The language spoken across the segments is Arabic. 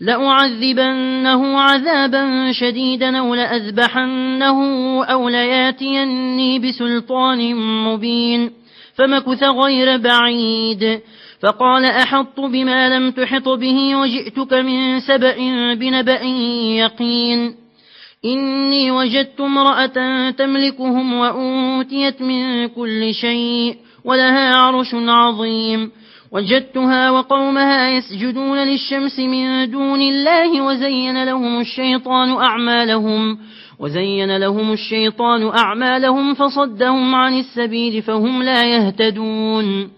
لأعذبنه عذابا شديدا أو لأذبحنه أو لياتيني بسلطان مبين. فمكث غير بعيد. فقال أحط بما لم تحط به وجئتك من سبأ بنبأ يقين. إني وجدت امرأة تملكهم وأوتيت من كل شيء ولها عرش عظيم. وجدتها وقومها يسجدون للشمس من دون الله وزين لهم الشيطان أعمالهم وزين لهم الشيطان أعمالهم فصدهم عن السبيل فهم لا يهتدون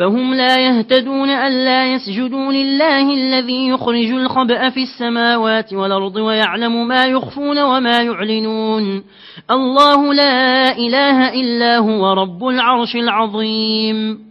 فهم لا يهتدون ألا يسجدوا لله الذي يخرج الخبأ في السماوات والأرض ويعلم ما يخفون وما يعلنون. الله لا إله إلا هو رب العرش العظيم.